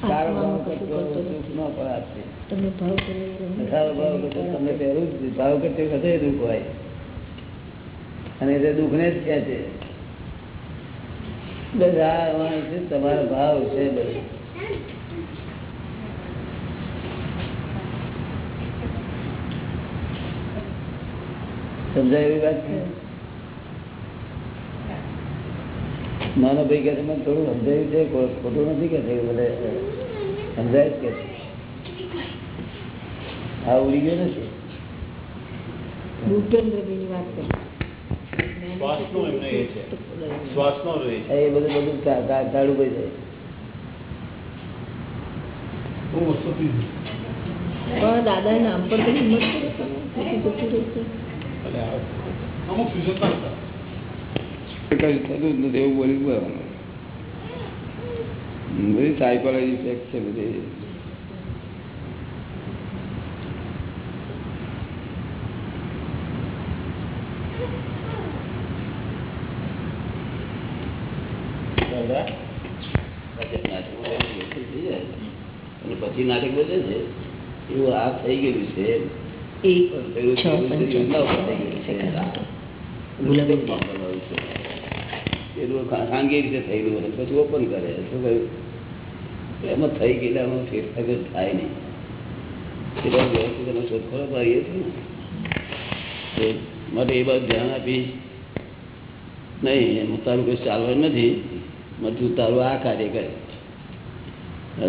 સારો ભાવ કરતો કરતો દુઃખ ન પડે તમે ભાવ સારો ભાવ કરતો તમને પહેલું જ ભાવ કરતી વખતે દુઃખ હોય. અને તે દુઃખને જ કહે છે. બસ આ છે તમારો ભાવ છે બધું. સમજાય એવી વાત છે? નાનો ભાઈ કે છે, મને થોડું સમજાયું છે ખોટું નથી કે બધે સમજાય જ કે આ ઉડી ગયો નથી વાત કરી. એ બધું બધું તા- તા- જાય. પણ દાદા નામ પર અમુક કશું થતું જ નથી એવું બોલી બોલવાનું બધી સાયકોલોજી ફેક્ટ છે બધી. અને પછી નાટક બધે છે. એવું આ થઈ ગયેલું છે. એ યોજના ઉપર થઈ ગયેલું છે. ગુલાબી ખા- ખાનગી રીતે થયેલું હોય. પછી ઓપન કરે. શું કહ્યું? એમાં થઈ ગયેલામાં ફેરફાર જ થાય નહીં. એટલે વ્યવસ્થિત કરીએ છીએ માટે એ બાજુ ધ્યાન આપી નહીં, એમાં તારું કોઈ ચાલવાનું નથી. તું તારું આ કાર્ય કરે.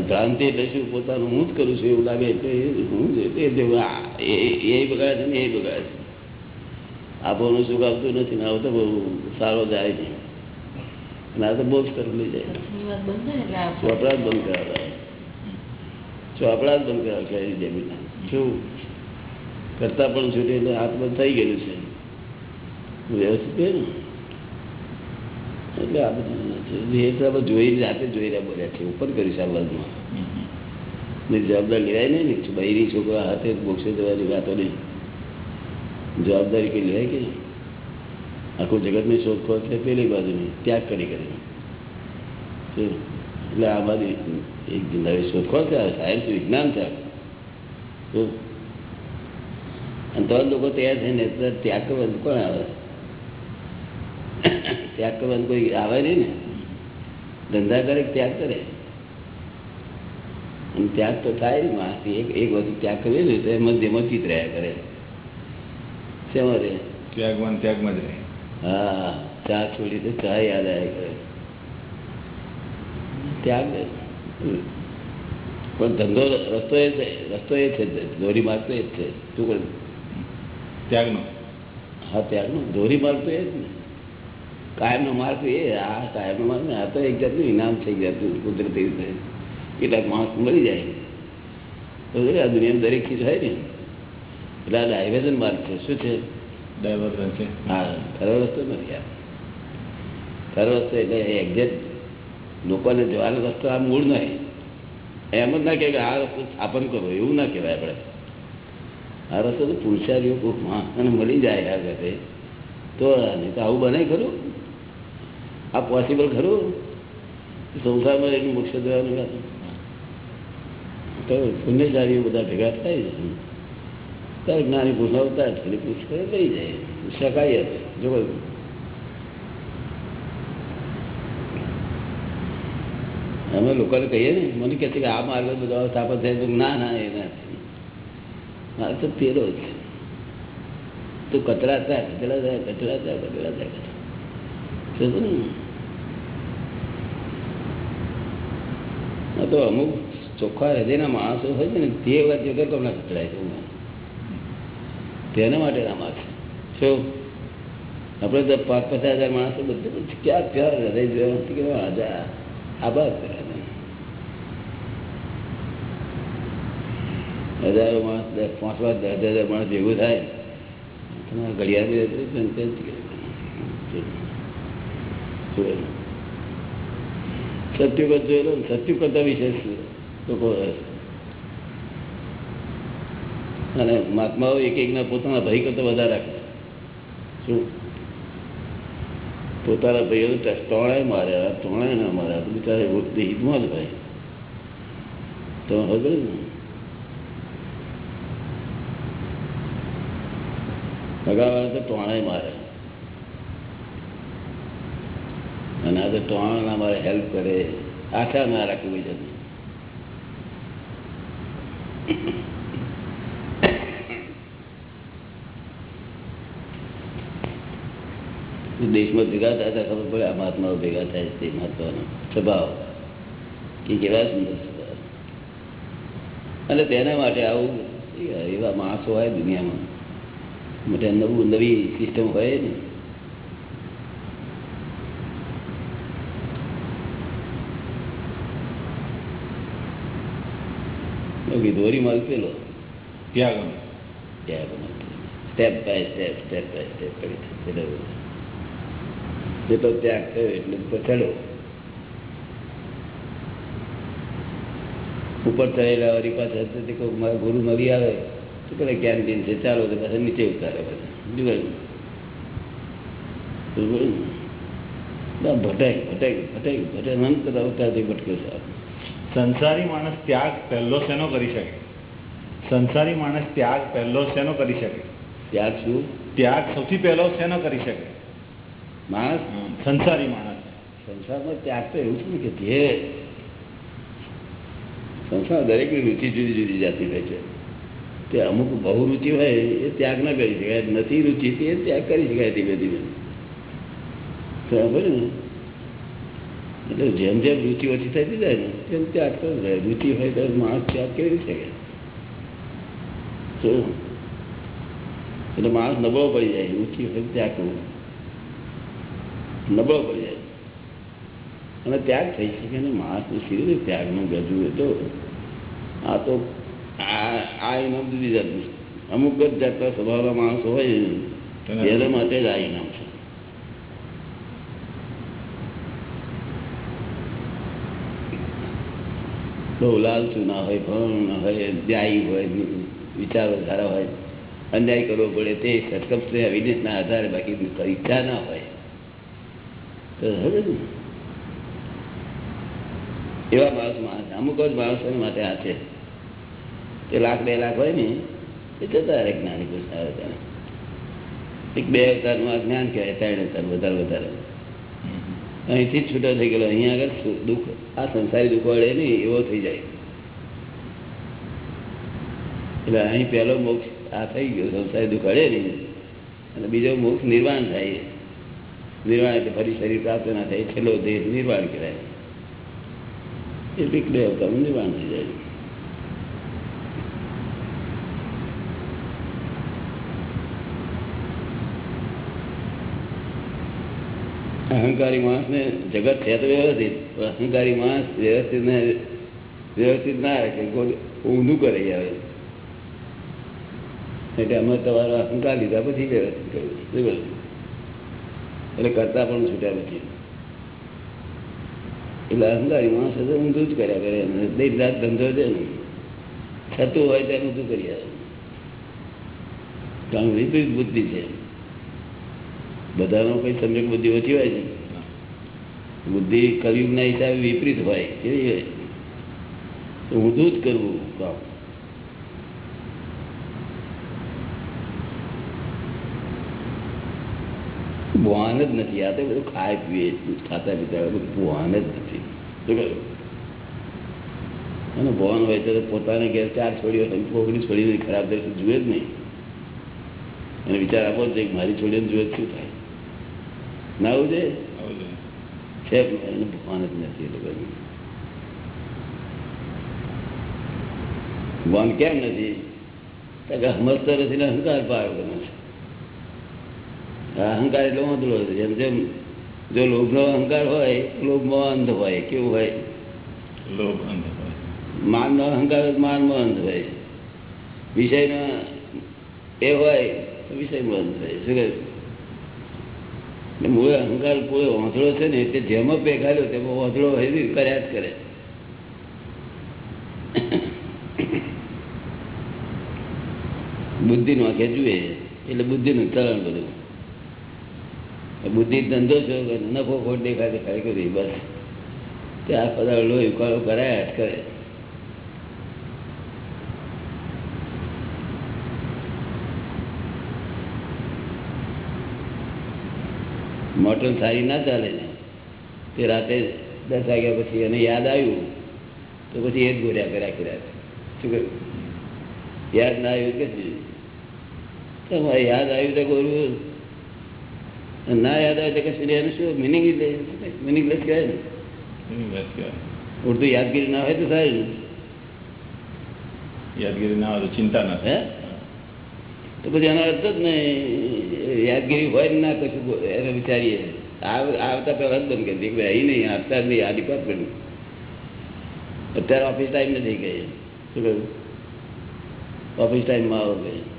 ભ્રાંતિ એટલે શું? પોતાનું હું જ કરું છું એવું લાગે એટલે હું જ એ બગાડે છે ને એ બગાડે છે. આપવાનું સુખ આવતું નથી ને આવતો બહુ સારો જાય નહીં અને તો બહુ જ તરફ લઈ જાય ચોપડા જ બંધ કરાવતા ચોપડા જ બંધ કરાવ ખેરી જમીન. શું? કરતા પણ છૂટી એટલે હાથ બંધ થઈ ગયેલું છે. વ્યવસ્થિત કહે ને? એટલે આ બધું એ તો આપણે જોઈ જાતે જોઈ રહ્યા બોલ્યા છે ઉપર કર્યું છે આ વર્ગમાં. ને જવાબદારી લેવાય નહીં ને. બૈરી છોકરા હાથે મોક્ષે જવાની વાતો નહીં. જવાબદારી કઈ લેવાય કે નહીં? આખું જગતની શોધખોળ છે, પેલી બાજુની, ત્યાગ કરી કરી એટલે આ બાજુ એક નવી શોધખોળ છે સાયન્સ વિજ્ઞાન છે? અને તો લોકો તૈયાર થઈને ત્યાગ કરવાનું કોણ આવે? ત્યાગ કરવાનું કોઈ આવે નહીં ને? ધંધા કરે ત્યાગ કરે? ત્યાગ તો થાય ને માસી એક એક વસ્તુ ત્યાગ કરીએ ને તો જેમાં ચિત રહ્યા કરે. શેમાં રહે? ત્યાગવાન ત્યાગમાં જ રહે. હા ચા છોડી તો ચા યાદ આવે કરે ત્યાગ પણ ધંધો રસ્તો એ છે રસ્તો એ છે દોરી માર્ગ તો એ જ છે. શું કરું ત્યાગનો. હા ત્યાગનો. દોરી માર્ગ તો એ જ ને. કાયમનો માર્ગ એ. આ કાયમનો માર્ગ ને આ તો એક જાતનું ઇનામ થઈ જતું કુદરતી રીતે. કેટલાક માણસ મળી જાય. તો આ દુનિયામાં દરેક ચીજ હોય ને. એટલે આ ડાયવેઝન માર્ગ છે. શું છે? ડાયવર્ઝન છે. હા ખરો રસ્તો નથી આ ખરો રસ્તો એટલે એક્ઝેક્ટ લોકોને જવાનો રસ્તો આ મૂળ નહીં. એમ જ ના કે આ રસ્તો સ્થાપન કરો, એવું ના કહેવાય આપણે. આ રસ્તો તો પુરુષારીઓ કોકમાં અને મળી જાય આ વખતે. તો નહીં તો આવું બને ખરું? આ પોસિબલ ખરું? સંસારમાં એનું મોક્ષ દેવાનું તો પુણ્યશાળીઓ બધા ભેગા થાય છે. ત્યારે જ્ઞાની પુરુષ જ છે પુરુષ કરે જાય. શકાય જ. જો અમે લોકોને કહીએ ને, મને કહે છે કે આ માર્ગ બધા સ્થાપન થાય તો ના ના, એ નથી મારે તો પેલો જ તો કચરા થાય સમજો ને? આ તો અમુક ચોખ્ખા હૃદયના માણસો હોય છે ને, તે વાત વગર કોમના કચરાય છે. તેના માટે ના આવશે શું આપણે તો પાંચ પચાસ હજાર માણસો બધું ક્યાં ક્યાં હૃદય જોયા નથી કે આજા આભાર હજારો માણસ, દસ, પાંચ પાંચ, દસ હજાર માણસ ભેગું થાય. તમારા ઘડિયાળ સત્યુ કરતા વિશેષ લોકો. અને મહાત્માઓ એક એકના પોતાના ભાઈ કરતા વધારે રાખે શું? પોતાના ભાઈઓ ત્રણેય માર્યા ટોણાય ના માર્યા. બિચારે બિચારા હિતમાં જ ભાઈ. તો હવે ને? ભગાવાળા તો ટોણાય મારે અને આ તો ટોણા મારે હેલ્પ કરે. આશા ના રાખવી બીજાની દેશમાં ભેગા થયા હતા ખબર પડે આ મહાત્માઓ ભેગા થાય છે તે મહત્વનો સ્વભાવ. કે કેવા સુંદર સ્વભાવ. અને તેના માટે આવું એવા માણસો હોય દુનિયામાં. માટે નવું નવી સિસ્ટમ હોય ને. દોરી માલ પેલો? ત્યાગ step by step step by step કરી જેટલો ત્યાગ થયો એટલે ચડ્યો ઉપર ચડેલા વળી પાછા તો તે કોઈ મારા ગુરુ મળી આવે તો પેલા કેન્ટીન છે ચાલો તો પાછા નીચે ઉતારે બધા. જોયું ભટાઈ ભટાઈ ભટાઈ ભટક ભટક ભટક ભટક ભટક્યો છે. સંસારી માણસ ત્યાગ પહેલો શેનો કરી શકે? સંસારી માણસ ત્યાગ પહેલો શેનો કરી શકે? ત્યાગ શું? ત્યાગ સૌથી પહેલો શેનો કરી શકે? માણસ સંસારી માણસ. સંસારમાં ત્યાગ તો એવું છે ને કે જે સંસાર દરેકની રુચિ જુદી જુદી જાતી હોય છે. તે અમુક બહુ રુચિ હોય એ ત્યાગ ના કરી શકાય નથી રુચિ તે ત્યાગ કરી શકાય ધીમે ધીમે. બરાબર ને? એટલે જેમ જેમ રુચિ ઓછી થતી જાય ને તેમ ત્યાગ તો રુચિ હોય તો માણસ ત્યાગ કેવી રીતે શકે એટલે માણસ નબળો પડી જાય. રુચિ હોય ત્યાગ કરવો. નબળો પડી જાય. અને ત્યાગ થઈ શકે ને માણસને સીધી રીતે ત્યાગનું ગજવું એ તો આ તો આ ઇનામ જુદી જાતનું અમુક જ જાતના સ્વભાવના માણસો હોય ને એના માટે જ આ ઇનામ છે. બહુ લાલચું ના હોય ભણ ના હોય ધ્યાયી હોય વિચારો સારા હોય અન્યાય કરવો પડે તે સરકમ અવિનેશના આધારે બાકી ઈચ્છા ના હોય. ને એવા માણસ માણસ અમુક જ માણસો માટે આ છે. તે લાખ, બે લાખ હોય ને, એ જતા રહે જ્ઞાની પુરુષ આવે ત્યારે. એક બે અવતારનું આ જ્ઞાન કહેવાય, ત્રણ અવતાર, વધારે વધારે. અહીંથી જ છૂટો થઈ ગયેલો, અહીંયા આગળ દુઃખ, આ સંસારી દુઃખ વળે નહીં, એવો થઈ જાય. એટલે અહીં પહેલો મોક્ષ આ થઈ ગયો, સંસારી દુઃખ વળે નહીં. અને બીજો મોક્ષ નિર્વાણ થાય નિર્વાણ ફરી શરીર પ્રાપ્ત ના થાય, છેલ્લો દેહ નિર્વાણ કહેવાય. એ બે અવતારનું નિર્વાણ થઈ જાય. અહંકારી માણસને જગત છે તો વ્યવસ્થિત અહંકારી માણસ વ્યવસ્થિત ને વ્યવસ્થિત ના રાખે ઊંધું કરે આવે. એટલે અમે તમારો અહંકાર લીધા પછી વ્યવસ્થિત કર્યું? એટલે કરતા પણ છૂટ્યા નથી. એટલે અહંકારી માણસ તો ઊંધું જ કર્યા કરે. દિન રાત ધંધો છે ને, થતું હોય ત્યારે ઊંધું કરી આવે. કારણ વિપરીત બુદ્ધિ છે. બધાનો કઈ સમ્યક બુદ્ધિ ઓછી હોય છે. બુદ્ધિ કલયુગના હિસાબે વિપરીત હોય, કેવી હોય? ઊંધું જ કરવું કામ. ભાન જ નથી. આ તો બધું ખાય પીએ ખાતા પીતા બધું ભાન જ નથી. અને ભાન હોય તો પોતાને ઘેર ચાર છોડીઓ ઓગણીસ છોડીને ખરાબ દર્શન જુએ જ નહીં. અને વિચાર આપો જ કે મારી છોડીને જુએ શું થાય? ના આવું છે? છે. એને ભાન જ નથી એ લોકોને ભાન કેમ નથી? સમજતો નથી ને અહંકાર પાર કરે છે અહંકાર એટલો અંધલો જેમ જેમ જો લોભનો અહંકાર હોય લોભમાં અંધ હોય કેવું હોય? લોભ અંધ હોય. માનનો અહંકાર માનમાં અંધ હોય. વિષયનો એ હોય તો વિષયમાં અંધ હોય. શું કહે? મૂળ અહંકાર પૂરો ઓંધળો છે ને તે જેમાં પેગાડ્યો તેમાં વાંધળો હોય ને કર્યા જ કરે. બુદ્ધિ આંખે જુએ એટલે બુદ્ધિનું ચલણ બધું. બુદ્ધિ ધંધો છો નફો ખોટ દેખાય દેખાય કરી બસ ત્યાં બધા લો ઉકાળો કરાય જ કરે. મોટર સારી ના ચાલે ને, તે રાતે દસ વાગ્યા પછી એને યાદ આવ્યું, તો પછી એ જ ગોર્યા કર્યા કર્યા શું કહ્યું યાદ ના આવ્યું કે તમારે યાદ આવ્યું તો ગોર્યું ના યાદ આવે તો કશું એનું શું? મિનિંગ મિનિંગલેસ કહેવાય ને. ઉડતું યાદગીરી ના હોય તો સારી યાદગીરી ના હોય તો ચિંતા ના હે? તો પછી એનો અર્થ જ નહીં. યાદગીરી હોય ના કશું એને વિચારીએ. આવ- આવતા પહેલાં જ બંધ કરી દીધી અહીં નહીં આવતા જ નહીં આ ડિપાર્ટમેન્ટ અત્યારે ઓફિસ ટાઈમ નથી ગઈ. શું કહ્યું? ઓફિસ ટાઈમમાં આવો કે?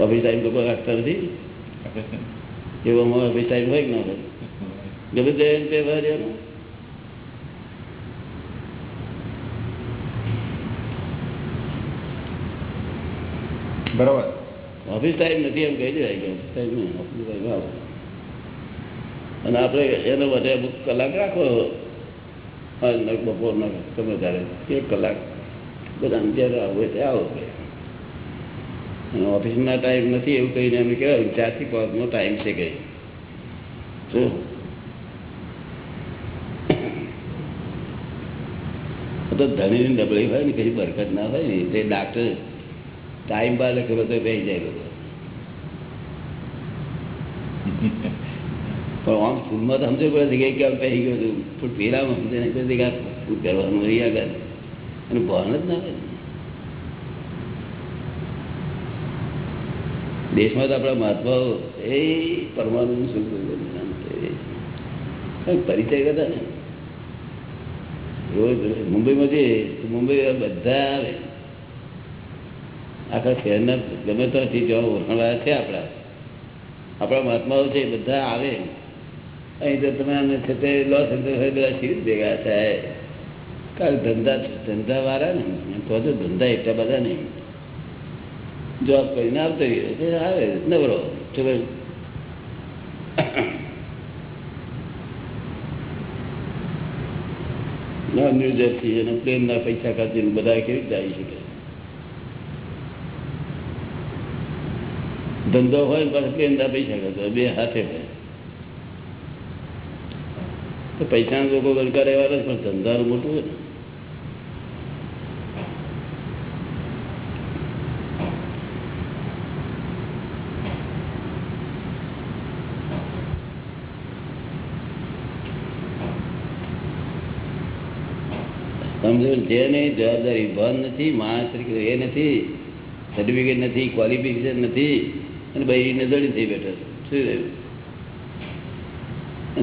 ઓફિસ ટાઈમ લોકો રાખતા નથી? એવો અમારો ઓફિસ ટાઈમ હોય કે ના હોય? ગમે તે વ્યવહાર એનો બરાબર. ઓફિસ ટાઈમ નથી એમ કહી દેવાય કે ઓફિસ ટાઈમ નહીં ઓફિસ ટાઈમ આવો. અને આપણે એનો વધારે અમુક કલાક રાખો. બપોરનો ગમે ત્યારે એક કલાક. બધા જ્યારે આવો ત્યાં ત્યારે આવો. ઓફિસના ટાઈમ નથી એવું કહીને એમ કહેવાય ચારથી પાંચનો ટાઈમ છે કંઈ. શું? તો ધણીની ડબળી હોય ને કઈ બરકત ના હોય ને તે ડાક્ટર ટાઈમ બાર લખેલો તો રહી જાય બધો. પણ આમ સ્કૂલમાં તો સમજો પડે જગ્યાએ કે કેમ પહેરી ગયો હતું પણ પેલામાં સમજે નહીં શું કરવાનું રહ્યા કરે અને ભાન જ ના હોય ને. દેશમાં તો આપણા મહાત્માઓ એ પરમાણુ શું પરિચય કરતા ને રોજ મુંબઈમાં જઈએ તો મુંબઈ બધા આવે. આખા શહેરના ગમે ત્યાંથી જવા ઓળખાણવાળા છે આપણા. આપણા મહાત્માઓ છે બધા આવે. અહીં તો તમે આને છે તે લોસ એન્જલસ બધા સી ભેગા થાય? કારણ ધંધા ધંધા વાળા ને તો ધંધા એટલા બધા નહીં. જોબ કરીને આવતો આવે, નવરો ચલો ના ન્યૂ જર્સી અને પૈસા ખર્ચીને બધા કેવી રીતે આવી શકે? ધંધો હોય ને પાછા પ્લેનના પૈસા ખર્ચો બે હાથે હોય તો પૈસાના લોકો ગણકાર એવા પણ ધંધાનું મોટું હોય ને. સમજો જેને જવાબદારી ભાન નથી, માણસ તરીકે એ નથી સર્ટિફિકેટ નથી ક્વોલિફિકેશન નથી, અને ભાઈ દળી થઈ બેઠો શું રહ્યું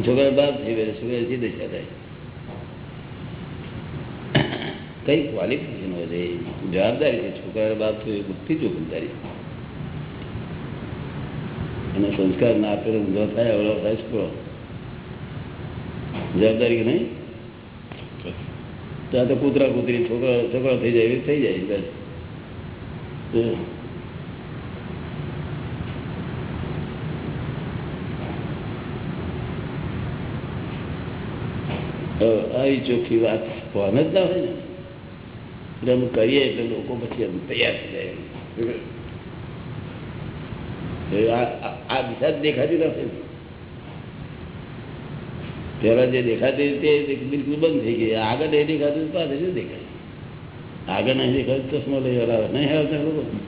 છોકરા બાપ થઈ બેઠો છોકરા સીધે થાય? કઈ ક્વોલિફિકેશન હોય છે? જવાબદારી છે. છોકરા બાપ થયું એ બધી જોખમદારી અને સંસ્કાર ના આપેલો ઊંધો થાય, અવળો થાય છોકરો જવાબદારી નહીં? તો આ તો કૂતરા કૂતરી, છોકરા છોકરા થઈ જાય થઈ જાય બસ. આવી ચોખ્ખી વાત ભાન જ ના હોય ને. એટલે અમે કરીએ એટલે લોકો પછી એમ તૈયાર થઈ જાય. આ- દિશા દેખાતી નથી પેલા જે દેખાતી તે બિલકુલ બંધ થઈ ગઈ. આગળ એ દેખાતું પાછળ શું દેખાય? આગળ નહીં દેખાતું ચશ્મા લઈ આવે નહીં આવતા લોકો?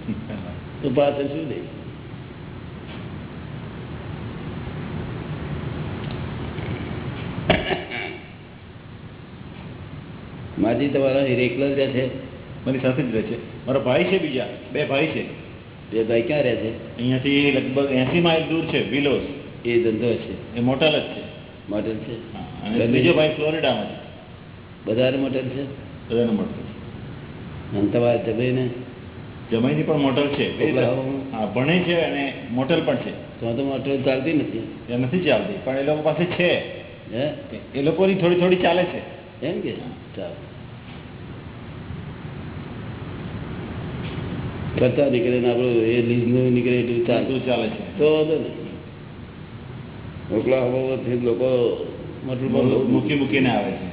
તો પાછળ શું દેખાય? માજી તમારા એકલા જ રહે છે? મારી સાથે જ રહે છે. મારા ભાઈ છે બીજા. બે ભાઈ છે. બે ભાઈ ક્યાં રહે છે? અહીંયાથી લગભગ એસી માઇલ દૂર છે વિલોસ. એ ધંધો છે. એ મોટા જ છે. મોટલ છે? અને બીજો ભાઈ ફ્લોરિડામાં છે. બધાને મોડેલ છે? બધાને છે. અને તમારે જમીને જમાઈની પણ મોટલ છે હા ભણે છે અને મોટલ પણ છે. તો તો મોટલ ચાલતી નથી. નથી ચાલતી પણ એ લોકો પાસે છે. હે? એ લોકોની થોડી થોડી ચાલે છે. એમ કે? ચાલ. કરતા નીકળે ને આપણું એ લીઝનું નીકળે એટલું ચાલતું ચાલે. છે. તો વાંધો ને હોવાથી લોકો મૂકી મૂકીને આવે છે.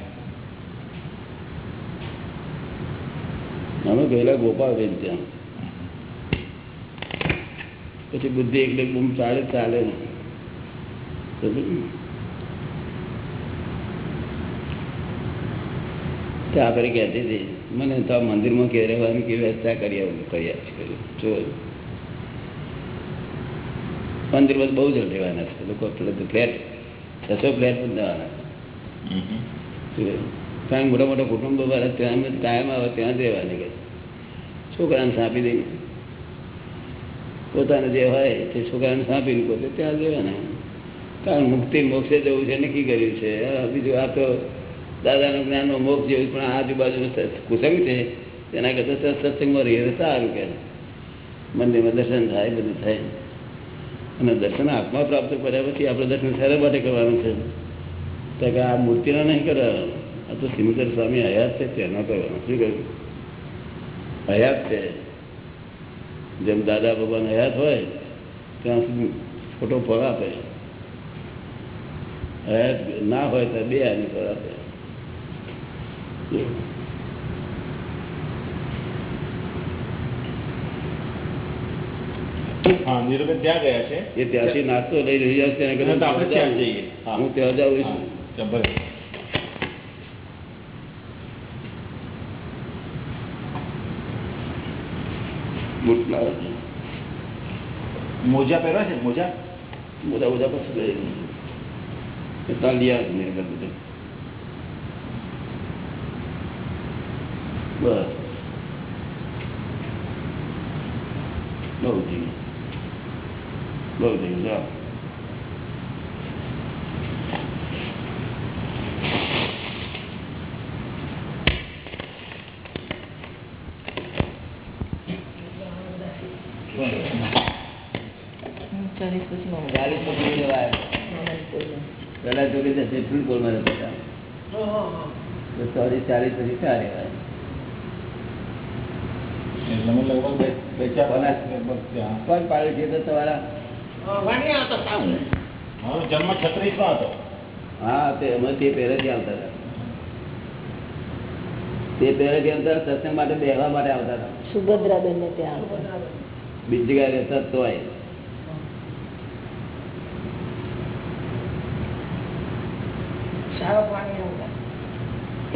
અમે ગયેલા ગોપાલબેન ત્યાં. પછી બુદ્ધિ એટલે બૂમ ચાલે ચાલે. ને સમજ્યું ને? તો આપણે કહેતી હતી મને તો મંદિરમાં કે રહેવાની કેવી વ્યવસ્થા કરી આવું કરી આપી જો મંદિરમાં તો બહુ જ રહેવાના છે. લોકો ફ્લેટ છસો ફ્લેટ બંધાવાના કારણ કે મોટા મોટા કુટુંબો વાળા ત્યાં કાયમ આવે ત્યાં જ રહેવાની કે છોકરાને સાંપી દઈને પોતાને જે હોય તે છોકરાને સાંપીને પોતે ત્યાં જ રહેવાના કારણ મુક્તિ મોક્ષે જવું છે નક્કી કર્યું છે. બીજું આ તો દાદાનું જ્ઞાનનો મોક્ષ જેવું પણ આજુબાજુનું સ- કુસંગ છે. તેના કરતાં સત્સંગમાં રહીએ સારું કે મંદિરમાં દર્શન થાય બધું થાય. અને દર્શન આત્મા પ્રાપ્ત કર્યા પછી આપણે દર્શન સારા માટે કરવાનું છે. તો કે આ મૂર્તિના નહીં કરવાનું આ તો સિમંદર સ્વામી હયાત છે, તેના કરવાનું શું કહ્યું? હયાત છે. જેમ દાદા ભગવાન હયાત હોય, ત્યાં સુધી ફોટો ફળ આપે. હયાત ના હોય તો બે આની ફળ આપે. હા નીરુબેન ત્યાં ગયા છે. એ ત્યાંથી નાસ્તો લઈ રહ્યા છે આપણે ત્યાં જઈએ. હા. ત્યાં જાઉં છું. ભલે. મોજા પહેરવા છે? મોજા? મોજા મોજા પછી એટલા લીયા મેં બધું. બસ. બહુ ગયું બહુ થઈ ગયું જાઓ ચાલીસ પછી માં ચાલીસ પછી જવાય પેલા જોડે જશે ફૂલ મારે બધા તો સોરી ચાલીસ પછી ચાલે એટલે અમે લગભગ બે બે ચાર કોના? વર્ષ લગભગ ત્યાં કોણ પાડે છે તો તમારા મારો જન્મ છત્રીસમાં હતો. હા તે અમે તે પહેલેથી આવતા હતા. તે પહેલેથી આવતા સત્સંગ માટે બેહવા માટે આવતા હતા. સુભદ્રાબેન ને ત્યાં બીજી જગ્યાએ રહેતા તોય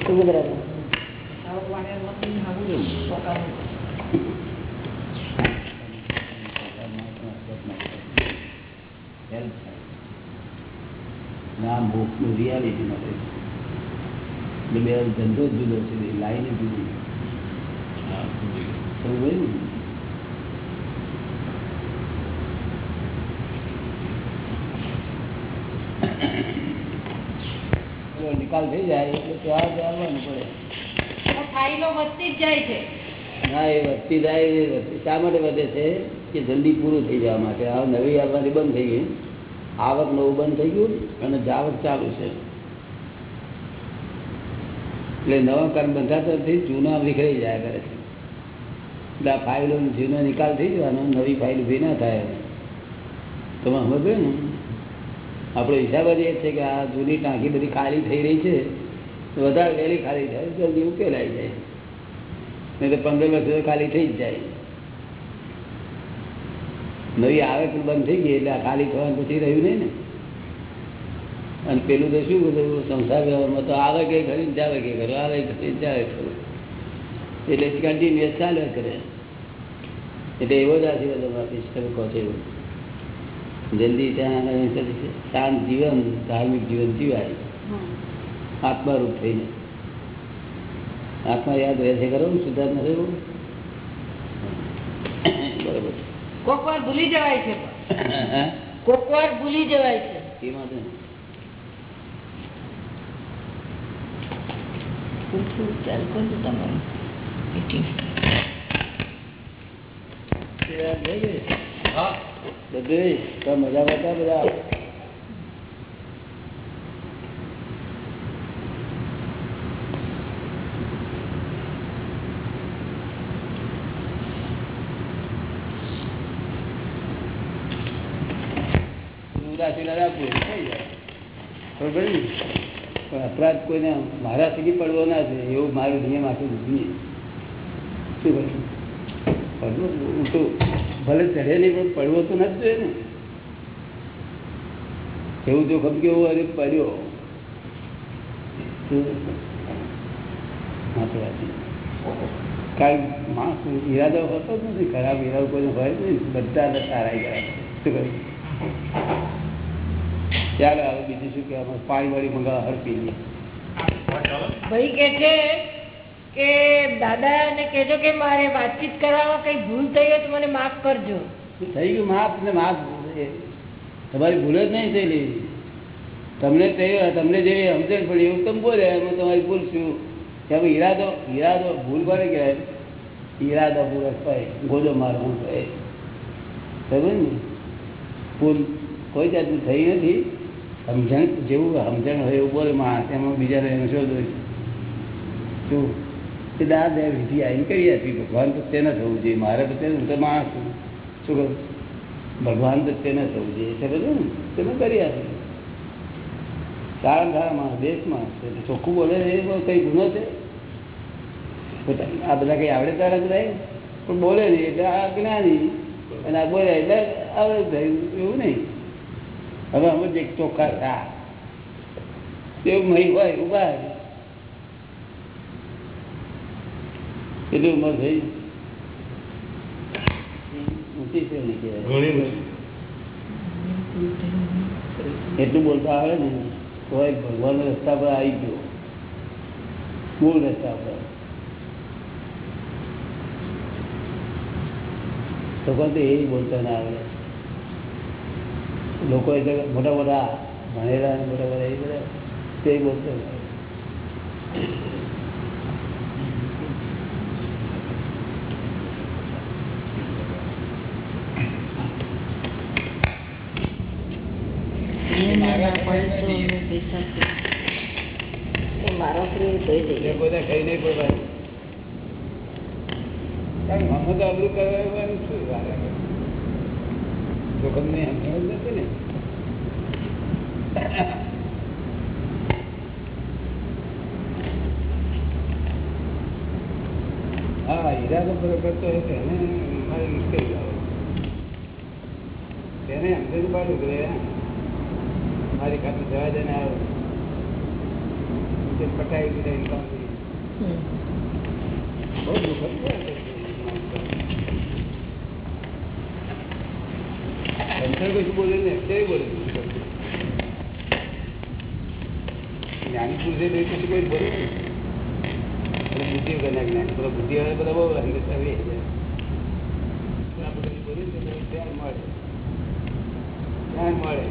સુભદ્રાબેન. ના મોક્ષનું રિયાલિટી મળે એટલે બે ધંધો જુદો છે લાઈન જુદી. નિકાલ થઈ જાય એટલે ત્યાં જવાનું પડે. ફાઇલો વધતી જ જાય છે. હા એ વધતી જાય વધતી- શા માટે વધે છે? કે જલ્દી પૂરું થઈ જવા માટે. આ નવી આવવાની બંધ થઈ ગઈ. આવક નવું બંધ થઈ ગયું અને જાવક ચાલુ છે. એટલે નવા કર્મ બંધાતા નથી જૂના વિખરાઈ જાય કરે છે. એટલે આ ફાઇલો જૂનો નિકાલ થઈ જવાનો નવી ફાઇલ ઊભી ના થાય તમે સમજો ને? આપણો હિસાબ જ એ છે કે આ જૂની ટાંકી બધી ખાલી થઈ રહી છે, વધારે વહેલી ખાલી થાય, જલ્દી ઉકેલાઈ જાય. નહીં તો પંદર વર્ષ ખાલી થઈ જ જાય. નવી આવે પણ બંધ થઈ ગઈ એટલે આ ખાલી થવાનું પછી રહ્યું નહીં ને. અને પેલું તો શું બધું સંસાર વ્યવહારમાં તો આવે કે ખરી ને જાવે કે ખરું આવે કે ખરી ને જાવે ખરું. એટલે કન્ટિન્યુઅસ ચાલે કરે. એટલે એવો જ આશીર્વાદ આપીશ તમે કહો છો એવું. જલ્દી ત્યાં શાંત જીવન ધાર્મિક જીવન જીવાય. આત્મારૂપ થઈને. આત્મા યાદ રહે છે ખરો સુધાર નથી એવું? બરોબર કોક વાર ભૂલી જવાય છે? કોક વાર ભૂલી જવાય છે. એ થઈ ગઈ? બધું બધા ઉદાસીના રાખવું એટલે થઈ જાય ને? પણ અપરાધ કોઈને મારા સુધી પડવો ના જોઈએ, એવું મારું નિયમ આખું નહીં શું કરું પડવો હું તો ભલે ચઢે નહીં, પણ પડવો તો નથી જોઈએ ને. એવું જોખમ કેવું અરે પડ્યો. કારણ માણસ ઈરાદો હોતો જ નથી. ખરાબ ઈરાદો કોઈ હોય જ નહીં. બધા સારા ઈરાદા. શું કહ્યું ચાલો હવે બીજું શું કે પાણી વાળી મંગાવ હર પી લઈએ ભાઈ કે છે કે દાદાને કેજો કે મારે વાતચીત કરવામાં કઈ ભૂલ થઈ હોય તો મને માફ કરજો. થઈ ગયું માફ ને માફ તમારી ભૂલ જ નહીં થયેલી. તમને તમને જેવી સમજણ પડી એવું તમે બોલ્યા એમાં તમારી ભૂલ શું? કે હવે ઈરાદો ઈરાદો ભૂલ કોને કહેવાય? ઈરાદો પૂરક હોય. ગોદો મારવાનું હોય. સમજ ને ભૂલ કોઈ જાતનું થઈ નથી. સમજણ જેવું સમજણ હોય એવું બોલે માણસ એમાં બીજાને શોધ શોધો શું એ દાદ વિધિ આવીને કરી આપી. ભગવાન તો ન થવું જોઈએ. મારે પ્રત્યે હું તો માણસ છું. શું કહું? ભગવાન તો ન થવું જોઈએ. બધું ને? તેને કરી આપી. સારા સારા માણસ દેશ ચોખ્ખું બોલે એ કંઈ ગુનો છે? આ બધા કઈ આવડે તારા બધા પણ બોલે નહીં એટલે આ જ્ઞાની અને આ બોલે એટલે આવડે થયું. એવું નહીં. હવે અમે એક ચોખ્ખા થા. એવું મહી હોય ઊભા. કેટલી ઉંમર થઈ. ઊંચી છે ને એટલું બોલતા આવે ને તો એક ભગવાન રસ્તા પર આવી ગયો. મૂળ રસ્તા પર. ભગવાન તો એ બોલતા ના આવડે લોકો એટલે મોટા મોટા ભણેલા મોટા મોટા એ બધા તે બોલતો ના મારા પ્રિય થઈ એ જઈએ બધા કઈ નહીં બોલાય કારણ અબ્દુલ મમ્મી તો અબરું કરવાનું શું વારે ને એમ સમજણ નથી ને. હા ઈરાદો હોય તો એને મારે મુશ્કેલી આવે. તેને સમજણ પાડું કે મારી ખાતે જવા જઈને ને પટાવી દીધા પટાઈ પટાઈ કામ બહુ દુઃખદ છે. સંસાર કશું બોલે ને અત્યારે બોલે? જ્ઞાની પુરુષે બે કશું કોઈ બોલે. અને બુદ્ધિ વગરના જ્ઞાની. પેલા બુદ્ધિ વાળા બધા બહુ હંમેશા વે મળે. ધ્યાન મળે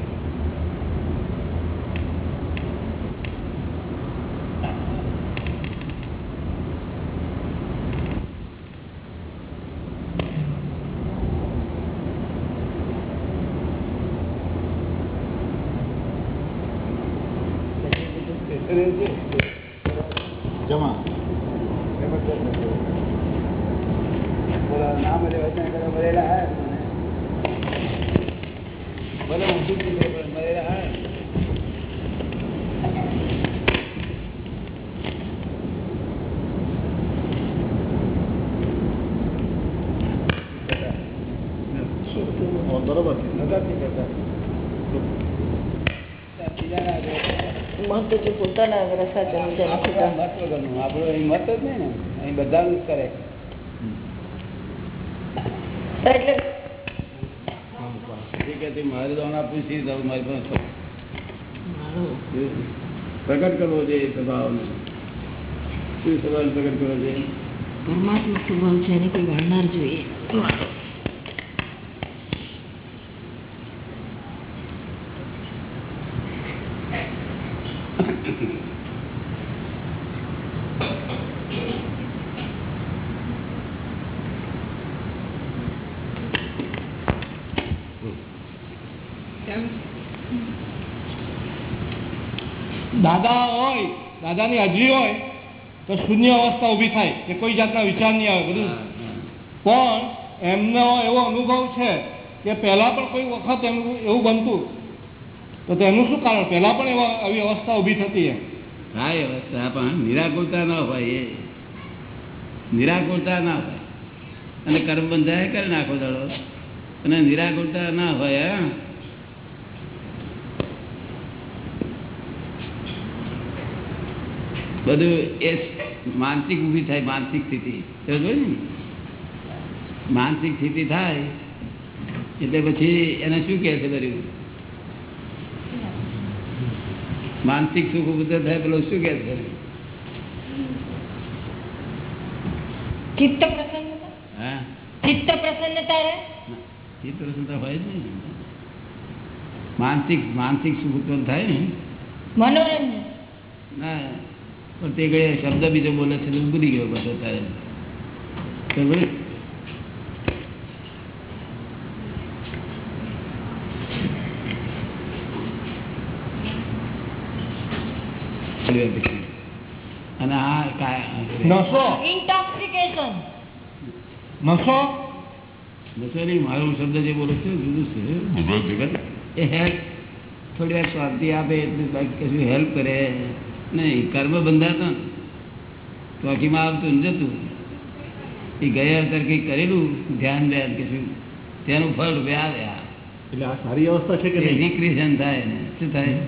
સ્ટેશને છે. જમા બોલા નામ એટલે વચન કરવા મળેલા હા ભલે ઊંધું જ કીધું પણ મળેલા હા બરોબર છે નથી કરતા બીજાના આગળ મત જે પોતાના રસાચન છે આપણા મત વગરનું. આપણું અહીં મત જ અહીં બધાનું જ કરે. મારે તો આપવું છે. મારી? પાસે પ્રગટ કરવો જોઈએ સ્વભાવને. શું સ્વભાવ પ્રગટ કરવો જોઈએ? પરમાત્મા સ્વભાવ છે એને કોઈ વાળનાર જોઈએ દાદા હોય દાદાની હાજરી હોય તો શૂન્ય અવસ્થા ઊભી થાય કે કોઈ જાતના વિચાર નહીં આવે બધું. પણ એમનો એવો અનુભવ છે કે પહેલા પણ કોઈ વખત એમનું એવું બનતું. તો તેનું શું કારણ? પહેલા પણ એવા આવી અવસ્થા ઊભી થતી એમ. હા એ અવસ્થા, પણ નિરાકુરતા ના હોય એ. નિરાકુરતા ના હોય. અને કર્મ બંધાય કરે નાખો દાડો અને નિરાકુરતા ના હોય હા બધું એ માનસિક ઊભી થાય માનસિક સ્થિતિ. સમજો ને? માનસિક સ્થિતિ થાય એટલે પછી એને શું કહે છે બધું માનસિક સુખ ઉભું થાય પેલો શું કહે છે ચિત્ત પ્રસન્નતા? હા. ચિત્ત પ્રસન્નતા રહે એ પ્રસન્નતા હોય જ નહીં. માનસિક માનસિક સુખ ઉત્પન્ન થાય ને? મનોરંજન? ના. પણ તે ઘડીએ શબ્દ બીજો બોલે છે ભૂલી ગયો બધો તારે અને આ નશો ઇન્ટોક્સિકેશન નશો નશો નહીં, મારું શબ્દ જે બોલે છે જુદું છે. એ હેલ્પ થોડી વાર શાંતિ આપે એટલે કશું હેલ્પ કરે. નહીં કર્મ બંધાતા ચોકીમાં આવતું ને જતું. એ ગયા અવતાર કંઈક કરેલું ધ્યાન ધ્યાન કે શું? તેનું ફળ રૂપે આવે આ. એટલે આ સારી અવસ્થા છે કે રિક્રિએશન થાય ને શું થાય?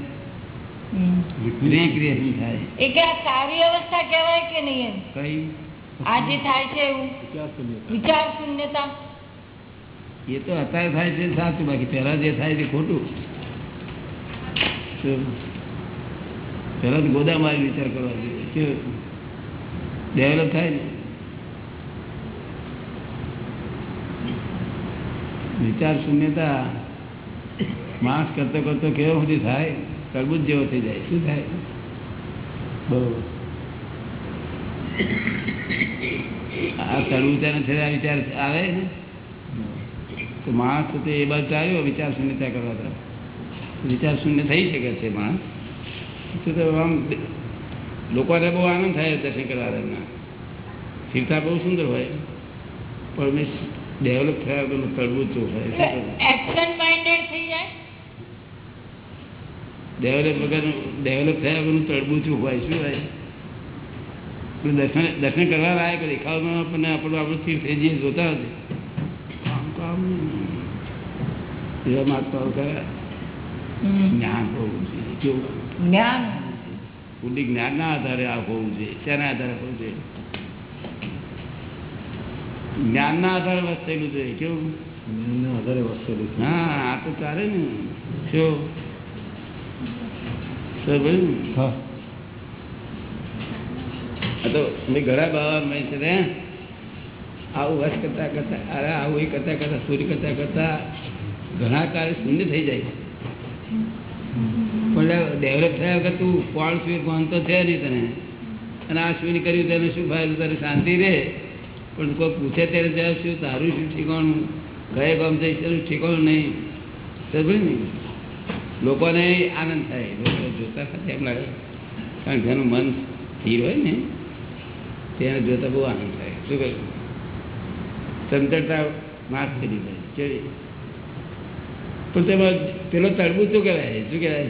રિક્રિએશન થાય. એ આ સારી અવસ્થા કહેવાય કે નહીં કઈ? આ જે થાય છે એવું. વિચાર શૂન્યતા એ તો અત્યારે થાય છે સાચું બાકી પહેલા જે થાય છે ખોટું. શું? ગોદા ગોદામાં વિચાર કરવા જોઈએ ડેવલપ થાય ને. વિચાર શૂન્યતા માણસ કરતો કરતો કેવો સુધી થાય? તરબૂજ જેવો થઈ જાય. શું થાય? બરોબર આ તરબૂચાને છે આ વિચાર આવે ને? તો માણસ તો એ બાજુ આવ્યો વિચાર શૂન્યતા કરવા વિચાર શૂન્ય થઈ શકે છે માણસ. તો તો આમ લોકોને બહુ આનંદ થાય દર્શન કરવાના સ્થિરતા બહુ સુંદર હોય. પણ મેં ડેવલપ થયા વગરનું તરબૂચું હોય. શું કરું? એક્શન માઇન્ડેડ થઈ જાય? ડેવલપ વગર ડેવલપ થયા વગરનું તરબૂચું હોય. શું હોય? દર્શન દર્શન કરવા લાયક દેખાવમાં આપણને આપણું આપણું સ્થિર થઈ જઈએ જોતા હોય કામ કામ એવા માગતા ખરા જ્ઞાન હોવું જોઈએ. કેવું? જ્ઞાન. કુંડી જ્ઞાનના આધારે આ હોવું જોઈએ. શેના આધારે હોવું જોઈએ? જ્ઞાનના આધારે વસેલું છે કેવું? જ્ઞાનના આધારે વસેલું છે. હા આ તો ચાલે ને. શું સર ભાઈ હા. તો મેં ઘણા બાબા મેં છે ને આવું વર્ષ કરતા કરતા અરે આવું એ કરતા કરતા સૂર્ય કરતા કરતા ઘણા કાર્ય શૂન્ય થઈ જાય. પણ ડેવલપ થયા વગર તું કોણ છું કોણ તો છે નહીં તને. અને આ શું કર્યું, તેને શું ફાયદો તને શાંતિ રહે પણ કોઈ પૂછે ત્યારે જાય શું, તારું શું ઠીકવાનું કયે કામ થઈ શું ઠીકવાનું નહીં. સમજ ને? લોકોને આનંદ થાય લોકો જોતા ખાતે એમ લાગે. કારણ કે એનું મન સ્થિર હોય ને તેને જોતા બહુ આનંદ થાય. શું કહ્યું? ચંચળતા માફ કરી જાય કેવી પણ તેમાં પેલો તરબૂચ શું કહેવાય? શું કહેવાય?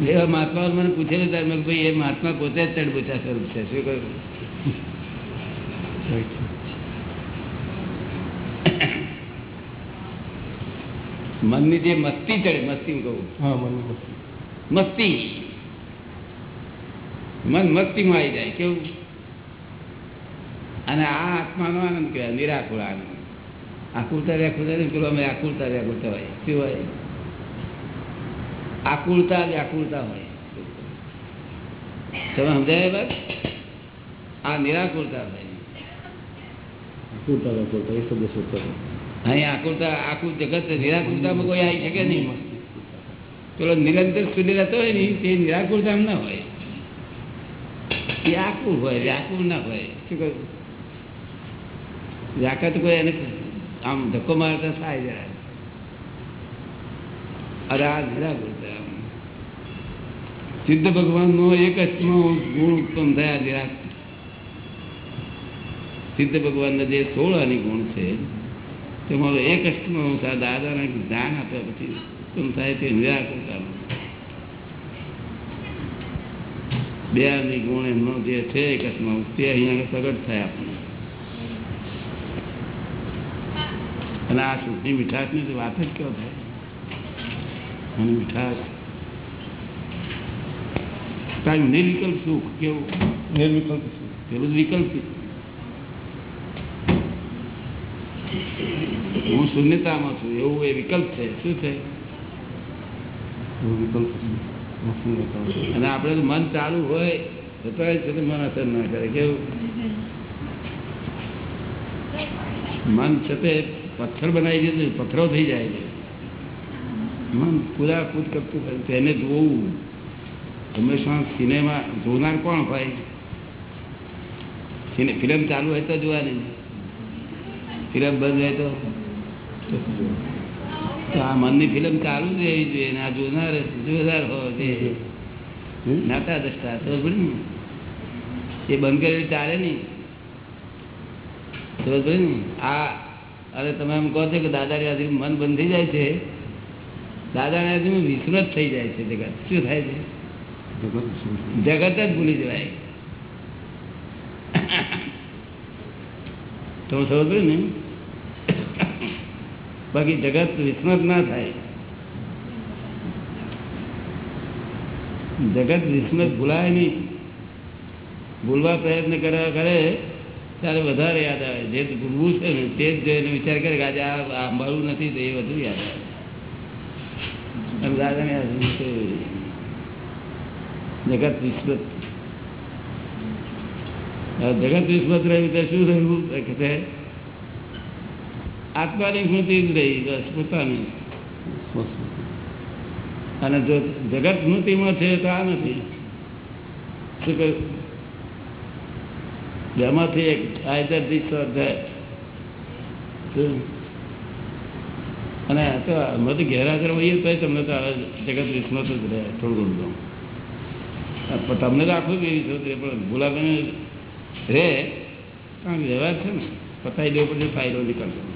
એવા મહાત્મા મને પૂછેલું ત્યારે મેં ભાઈ એ મહાત્મા પોતે જ ચડબૂચા સ્વરૂપ છે. શું કહ્યું? મનની જે મસ્તી ચડે મસ્તી કહું? મસ્તી. મન મસ્તીમાં આવી જાય કેવું? અને આ આત્માનો આનંદ કહેવાય નિરાકુળ આનંદ. આકુરતા વ્યાકુરતા નહીં, પેલો અમે આકુરતા વ્યાકુરતા હોય શું હોય? આકુરતા વ્યાકુળતા હોય. તમે સમજાય બસ આ પૂરતા પૂરતા એ શબ્દ સૂત્ર અહીં આકુળતા આખું જગત નિરાકુરતામાં કોઈ આવી શકે નહીં. પેલો નિરંતર સુધી રહેતો હોય ને તે નિરાકુરતા ના હોય. એ આકુળ હોય વ્યાકુર ના હોય. શું કહ્યું? વ્યાકત કોઈ એને આમ ધક્કો મારતા થાય જરા. અરે આ આમ. સિદ્ધ ભગવાનનો એક જ ગુણ ઉત્પન્ન થયા નિરાક સિદ્ધ ભગવાનના જે સોળ આની ગુણ છે તમારો એક અષ્ટનો દાદાને જ્ઞાન આપ્યા પછી ઉત્પન્ન થાય તે નિરાકરતાનું. બે આની ગુણ એમનો જે છે, એક અષ્ટમાં તે અહીંયા પ્રગટ થાય આપણને. અને આ સુખની મીઠાશની તો વાત જ કેવો થાય? મીઠાશ કાંઈ નિર્વિકલ્પ સુખ કેવું નિર્વિકલ્પ સુખ. પેલું જ વિકલ્પિત હું શૂન્યતામાં છું એવું એ વિકલ્પ છે શું છે વિકલ્પ. અને આપણે તો મન ચાલુ હોય તો તો છે તો મન અસર ના કરે કેવું મન છે તે પથ્થર બનાવી દીધું પથ્થરો થઈ જાય છે મન પૂરા કૂદ કરતું તેને જોવું હંમેશા સિનેમા જોનાર કોણ હોય? ફિલ્મ ચાલુ હોય તો જોવાની. ફિલ્મ બંધ હોય તો? આ મનની ફિલ્મ ચાલુ જ રહેવી જોઈએ આ જોનાર જોનાર હોવો જોઈએ નાતા દસતા તો એ બંધ કરેલી ચાલે નહીં. સમજ પડી આ, અરે તમે એમ કહો છો કે દાદાની મન બંધ થઈ જાય છે? દાદાની હાજરી વિસ્મૃત થઈ જાય છે જગત શું થાય છે? જગત જ ભૂલી જવાય. તો સમજ ને? બાકી જગત વિસ્મૃત ના થાય. જગત વિસ્મૃત ભૂલાય નહીં. ભૂલવા પ્રયત્ન કર્યા કરે, ત્યારે વધારે યાદ આવે. જે ભૂલવું છે ને, તે જ જોઈને વિચાર કરે કે આજે આ મારું નથી, તો એ વધુ યાદ આવે. દાદાને યાદ. જગત વિસ્મૃત. જગત વિસ્મૃત રહ્યું તો શું રહ્યું કે આત્માની સ્મૃતિ જ રહી બસ પોતાની અને જો જગત સ્મૃતિમાં છે તો આ નથી. શું કહ્યું? બેમાંથી એક, આયતરથી સ્વાધ્યાય અને તો અમે તો ગેરહાજર હોઈએ તો તમને તો જગત વિસ્મૃત જ રહે, થોડું ઘણું તમને તો આખું એવી છે, પણ ગુલાબને કે વ્યવહાર છે ને પતાવી દેવો પડે ફાઇલો નિકાલ કરવો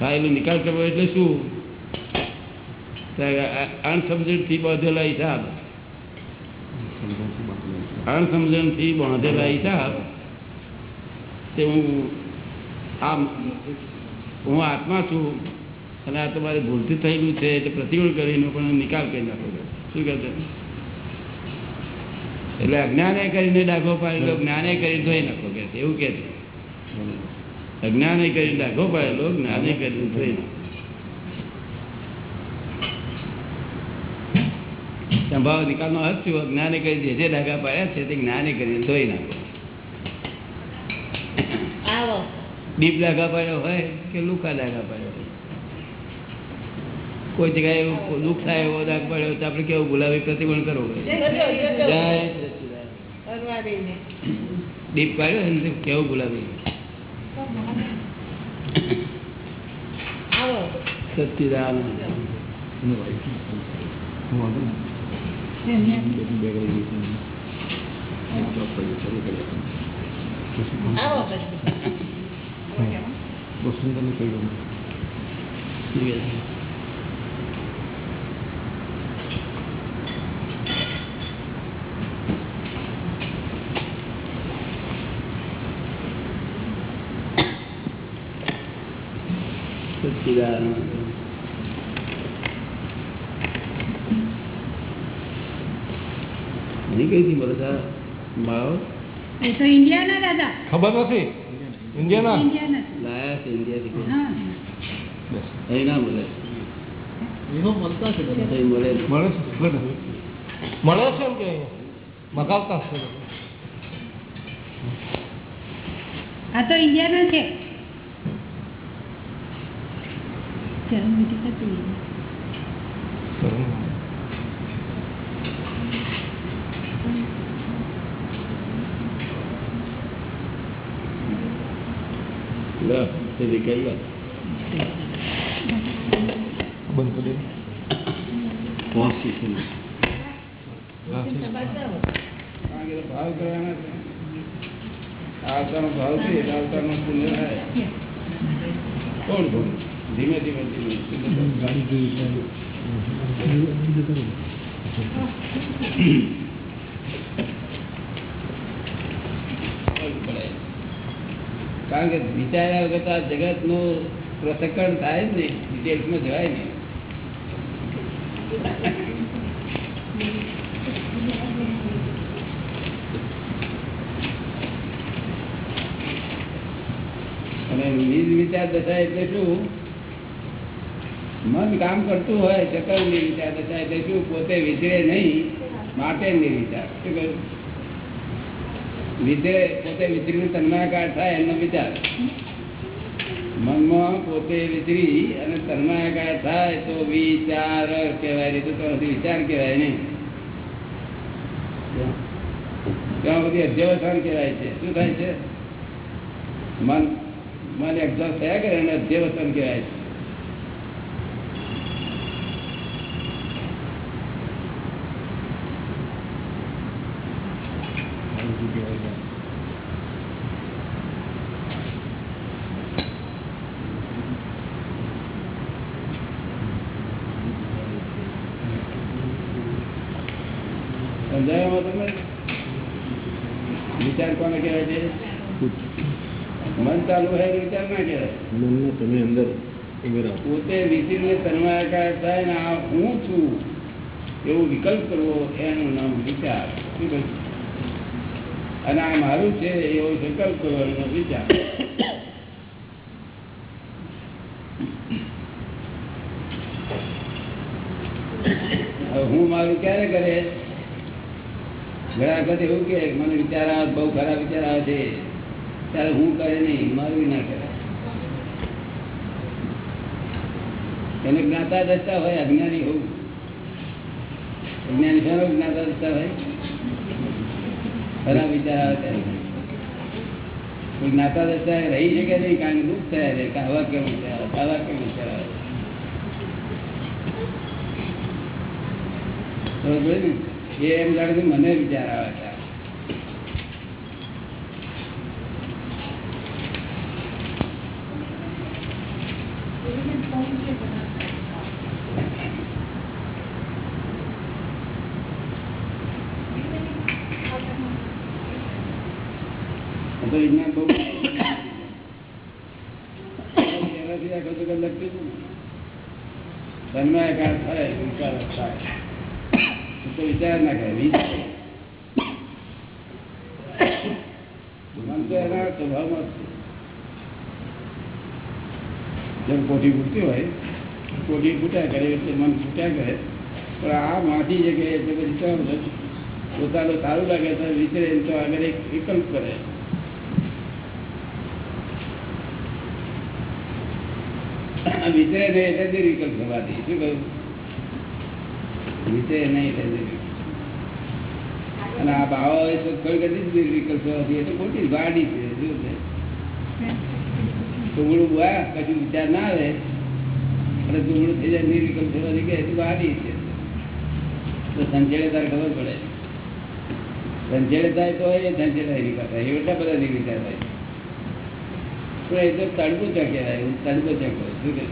ફાઇલો નિકાલ કરવો એટલે શું? અણસમજણથી બાંધેલા હિસાબ. અણસમજણથી બાંધેલા હિસાબ. તે હું આમ, હું આત્મા છું, અને આ તમારે ભૂલથી થયેલું છે, એટલે પ્રતિકૂળ કરીને પણ નિકાલ કરી નાખો. શું કહે છે? એટલે અજ્ઞાને કરીને ડાઘો પાડેલો જ્ઞાને કરીને ધોઈ નાખો કે. એવું કે છે. અજ્ઞાને કરીને ડાઘો પાડેલો જ્ઞાને કરીને ધોઈ નાખો. સંભાવ નિકાલનો અર્થ શું? જ્ઞાને કરી જે જે ડાઘા પાડ્યા છે તે જ્ઞાને કરીને ધોઈ નાખો. દીપ ડાઘા પાડ્યો હોય કે લુકા ડાઘા પાડ્યો હોય? કોઈ જગ્યાએ એવું દુઃખ થાય એવો દાગ પાડ્યો હોય તો આપણે કેવું ગુલાબી પ્રતિબંધ કરવો હોય જજો, જજો. જય સચ્ચિદાનંદ. કરવા દઈને. ડીપ પાડ્યો હોય ને તો કેવું ગુલાબી આવો સચ્ચિદાનંદ એનો વાઈફ હું વાંધો નહીં. બધી બેગ લઈ ગઈ છે. જોબ પર ગઈ, ચાલુ કરી આપો. પછી ફોન આવો પછી બહુ સુંદર ને કહી દઉં. એની કઈ થી ઇન્ડિયાના દાદા ખબર નથી? ઇન્ડિયાના? લાયા છે ઇન્ડિયાથી ના મળે. એનો મળતા છે મળે મળે. મળે છે એમ કે અહીંયા? મગાવતા હશે આ તો ઇન્ડિયાના છે. ચાલો મીઠી ખાતી બંધ કરી દે. પહોંચી છે ભાવ કરવાના છે આવતાનો ભાવ છે આવતાનો પુણ્ય કોણ કોણ ધીમે ધીમે કારણ કે વિચાર્યા વગર તો આ જગતનું પ્રસકરણ થાય જ નહીં ડિટેલ્સમાં જવાય નહીં. અને નિજ વિચાર દશા એટલે શું? મન કામ કરતું હોય, ચક્કર વિચાર દશા શું પોતે વિચરે નહીં, માટે નિર્વિચાર શું કહ્યું? વિચરે પોતે વિચરીને તન્માયાકાર થાય એનો વિચાર. મનમાં પોતે વિચરી અને તન્માયાકાર થાય તો વિચાર કહેવાય રીતું તો વિચાર કહેવાય નહીં. ત્યાં બધી અધ્યવસાન કહેવાય છે. શું થાય છે? મન મન એક્ઝોસ્ટ થયા કરે એને અધ્યવસાન કહેવાય છે સમજાયમાં તમને વિચાર કોને કહેવાય છે? મન ચાલુ હોય વિચાર ના કહેવાય. મનને તમે અંદર પોતે વિચરીને તન્માયાકાર થાય ને આ હું છું એવો વિકલ્પ કરવો એનું નામ વિચાર. અને આ મારું છે એવો વિકલ્પ કરવાનો વિચાર. હું મારું ક્યારે કરે? ઘણા વખત એવું કે મને વિચાર આવે, બહુ ખરાબ વિચાર આવે છે. ત્યારે હું કરે નહીં, મારું ના કરે. એને જ્ઞાતા દસતા હોય, અજ્ઞાની હોવું. અજ્ઞાની શાનો જ્ઞાતા દસતા હોય? ખરાબ વિચાર આવે ત્યારે. જ્ઞાતા દસતા રહી શકે નહીં, કારણ કે દુઃખ થયા છે કાવા કેમ વિચાર આવે, આવા કેમ વિચાર આવે. બરોબર ને? એ એમ જાણે મને વિચાર આવે છે આ તો વિજ્ઞાન બહુ એનાથી આખો જગત લખતું હતું ને. તન્માયાકાર થાય વિચાર થાય તો વિચાર ના કરે વિચાર એના સ્વભાવમાં જેમ કોઠી ફૂટતી હોય કોઠી ફૂટ્યા કરે એટલે મન ફૂટ્યા કરે. પણ આ માથી જગ્યાએ એટલે પછી ચાલો પોતાનું સારું લાગે તો વિચારે તો આગળ એક વિકલ્પ કરે. વિચારે નહીં એટલે જ વિકલ્પ થવાથી. શું કહ્યું? વિચારે નહીં એટલે. અને આ બાવા કોઈ કદી વિકલ્પ થવાથી એ તો ખોટી ગાડી છે, શું વિચાર ના આવે. અને ટુકડું થઈ જાય નિર્વિકલ્પ થવાની કે એ તો વાડી છે. તો સંચેડે તારે ખબર પડે. સંચેડે થાય તો એ સંચેડા નીકળતા થાય એટલા બધા નિર્વિચાર થાય એ તો તડબુચા કહેવાય તડબુચા કહે શું કહે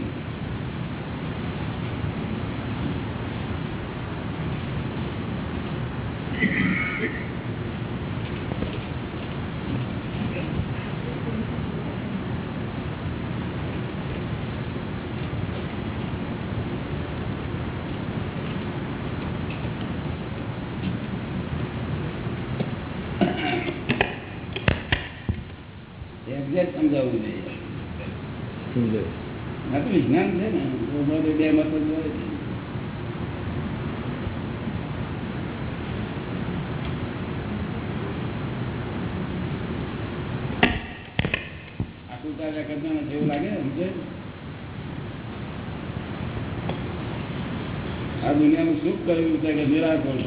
એક્ઝેક્ટ સમજાવવું જોઈએ સમજાય આ તો વિજ્ઞાન છે ને તો બધું બે મત જ હોય છે. નથી સમજે? આ દુનિયાનું સુખ કર્યું છે કે વ્યાકુળ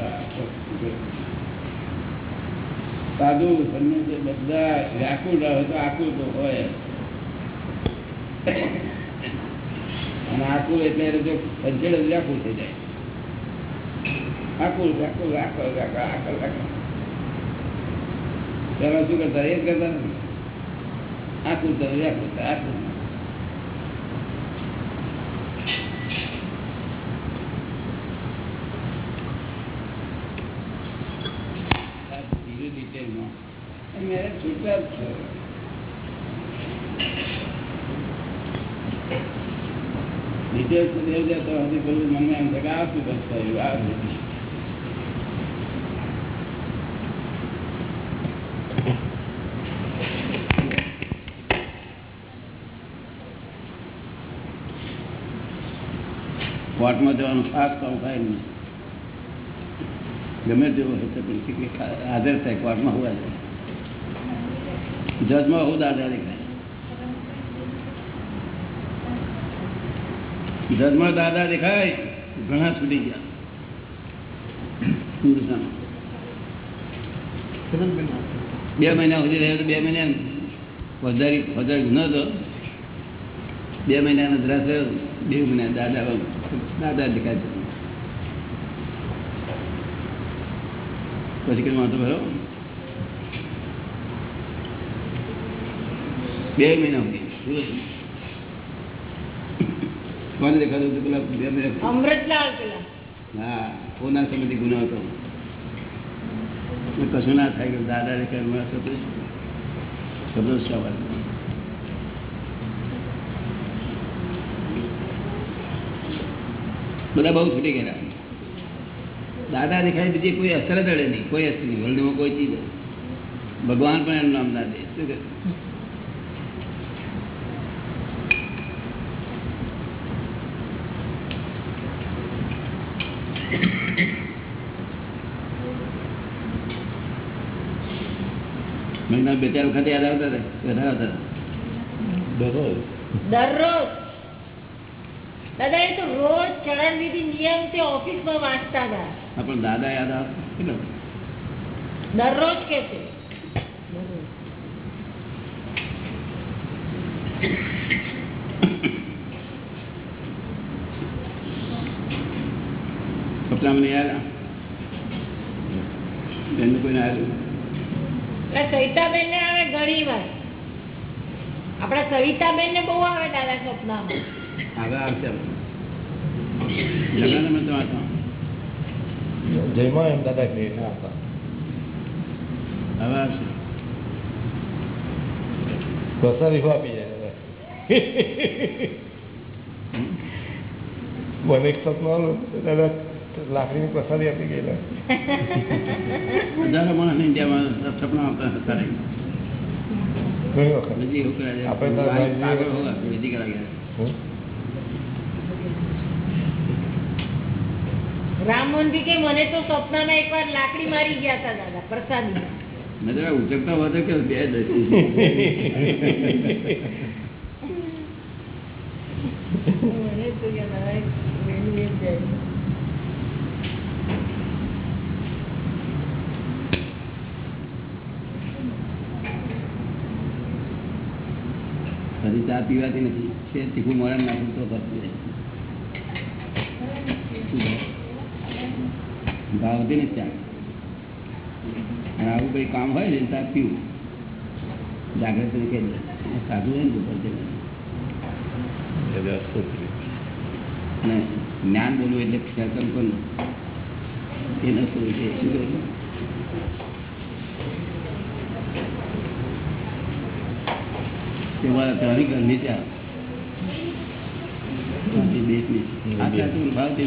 આકુલ એટલે જો વ્યાકુળ થઈ જાય. વ્યાકલ આકલ વ્યાકલ પેલા શું કરતા, એ કરતા ને આ કુર્તા આ કુર્તા આ કુર્તા મેરે છે? ડિટેલ સુધી જતો હજી બધું મને એમ થકે આ શું બસ થયું આ કોર્ટમાં જવાનું ખાસ કામ થાય નહીં ગમે તેવો હોય તો પણ શીખી ખા- હાજર થાય કોર્ટમાં હોવા જાય જજમાં હું દાદા દેખાય જજમાં દાદા દેખાય ઘણા છૂટી ગયા હિન્દુસ્તાન બે મહિના સુધી રહ્યો તો બે મહિના ફોજદારી ફોજદારી ગુનો હતો બે મહિનાનો દ્રાસ રહ્યો બે મહિના દાદા દાદા દેખાય છે પછી કઈ વાંધો ભરો બે મહિના સુધી શું કોને દેખાતું હતું પેલા બે મહિના અમૃતલાલ પેલા હા કોના સમયથી ગુનો હતો કશું ના થાય કે દાદા દેખાય માણસ હતો શબ્દો સવાલ બધા બહુ છૂટી ગયા. દાદા દેખાય બીજી કોઈ અસર જ અડે નહીં, કોઈ અસર નહીં, વર્લ્ડમાં કોઈ ચીજ ભગવાન પણ એનું નામ ના દે. શું કહે મહિના બે ચાર વખત યાદ આવતા હતા, વધારે આવતા દરરોજ દરરોજ. રોજ ચરણ નિયમ તે ઓફિસમાં વાંચતા હતા. પણ દાદા યાદ આવતા દરરોજ કે છે. યાદ આવે? આવ્યું સવિતાબેન ને આવે ઘણી વાર. આપડા સવિતાબેન ને બહુ આવે દાદા સપનામાં હવે આવશે. જયમાં એમ દાદા કે ના હતા હવે આવશે પ્રસાદી આપી જાય દાદા મને એક સપનું આવ્યું દાદા લાકડીની પ્રસાદી આપી ગયેલા હજારો માણસ ઇન્ડિયામાં સપના આવતા હતા નહીં. ઘણી વખત બીજી એવું કરે છે. આપણે રામમોહનજી કે મને તો સપનામાં એકવાર લાકડી મારી ગયા હતા દાદા પ્રસાદી મેં ઉચકતા કે બે હજી ચા પીવાતી નથી. છે તીખું મોડા નાખું તો કરતું. ભાવતી નથી ચા અને આવું કઈ કામ હોય ને ત્યાં પીવું. જાગ્રત તરીકે સાધુ હોય ને સ્તુતિ. અને જ્ઞાન બોલવું એટલે ક્ષેત્ર પણ એ ન શું છે? શું કહ્યું તે મારા તારી તો ભાવતી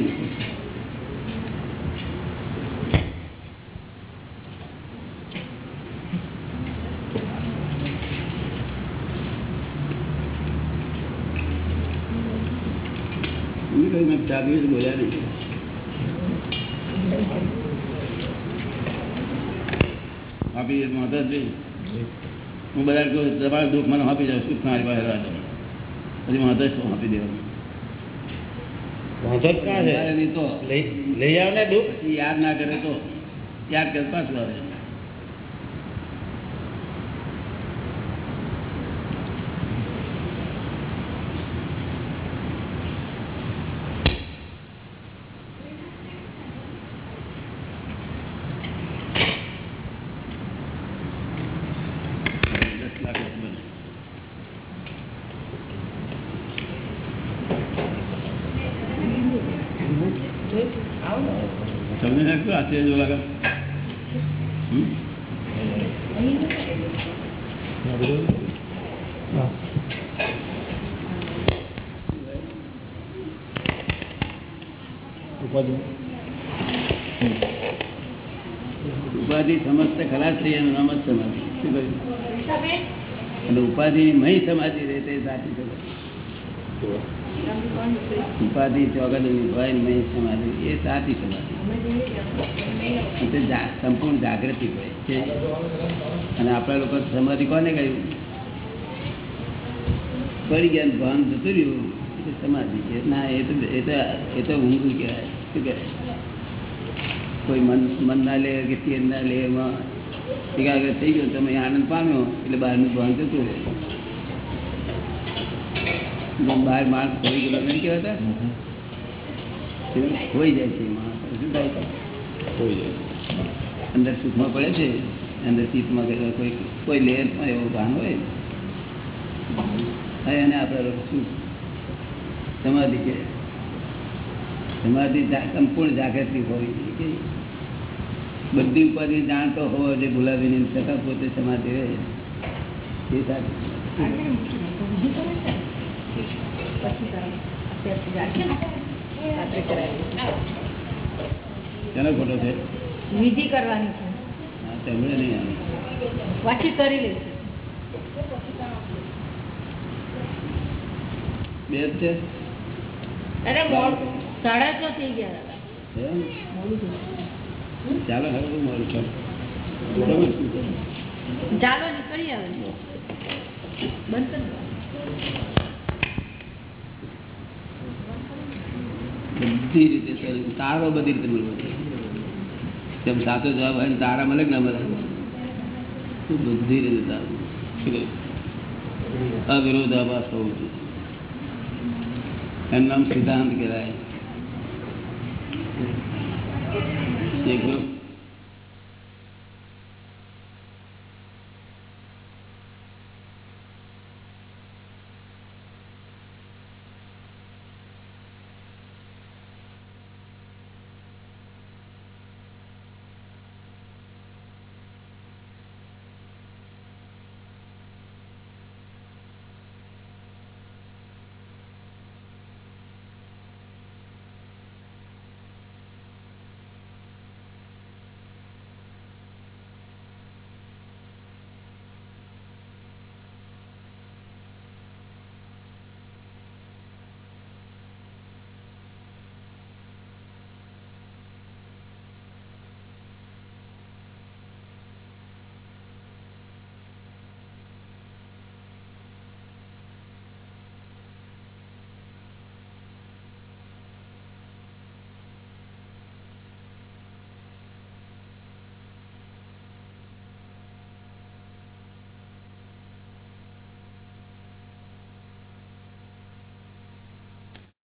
નથી એમને કહ્યું મેં ચા પીવી છે, બોલ્યા નહીં આપી માતાજી. હું બધા કહું તમારું દુઃખ મને આપી જાઉં સુખ મારી પાસે દો પછી જ શું આપી દેવાનું? લઈ આવ ને દુઃખ. યાદ ના કરે તો યાદ કરે પાછું આવે દસ લાખ બને તમને જો આશ્ચર્ય લાગે. ઉપાધિ ઉપાધિ સમજતા ખલાસ થઈ એનું નામ જ સમાધિ. શું કહ્યું? અને ઉપાધિ મહી સમાધિ રહે તે સાચી સમાધિ ઉપાધિ ચોગડની ભય નહીં સમાધિ. એ સાચી સમાધિ. તે સંપૂર્ણ જાગૃતિ હોય છે. અને આપણા લોકો સમાધિ કોને કહ્યું? પડી ગયા ભાન જતું રહ્યું. એટલે સમાધિ છે. ના, એ તો એ તો એ તો ઊંઘું કહેવાય. શું કહેવાય? કોઈ મન મન ના લે, કે તેલ ના લે, એમાં એકાગ્ર થઈ ગયો, તમે આનંદ પામ્યો, એટલે બહારનું ભાન જતું રહે જેમ બહાર માણસ ખોઈ ગયેલો નહીં કહેવાતા? ખોઈ જાય છે માણસ. શું થાય જાય. અંદર સુખમાં પડે છે? અંદર ચિત્તમાં ગયેલો કોઈ કોઈ લેયરમાં એવો ભાન હોય? હા એને આપણે લોકો શું? સમાધિ કે સમાધિ સંપૂર્ણ જાગૃતિ હોવી જોઈએ કે બધી ઉપાધિ જાણતો હોવો જે ભૂલાવીને છતાં પોતે સમાધિ રહે. એ સાચું. કેનો ખોટો છે? વિધિ કરવાની છે. હા નહીં આવે કરી લઈશું બે છે? અરે મોડું સાડા છ થઈ ગયા. ચાલો હવે મોડું છે? ચાલો નીકળી આવે. બંધ કરી બધી રીતે ચાલે. તારો બધી રીતે મળવો છે તેમ સાચો જવાબ હોય ને તારા મળે કે ના મળે તો બધી રીતે તારું શું કહ્યું? અવિરોધાભાસ હોવું જોઈએ. એનું નામ સિદ્ધાંત કહેવાય. એક વખત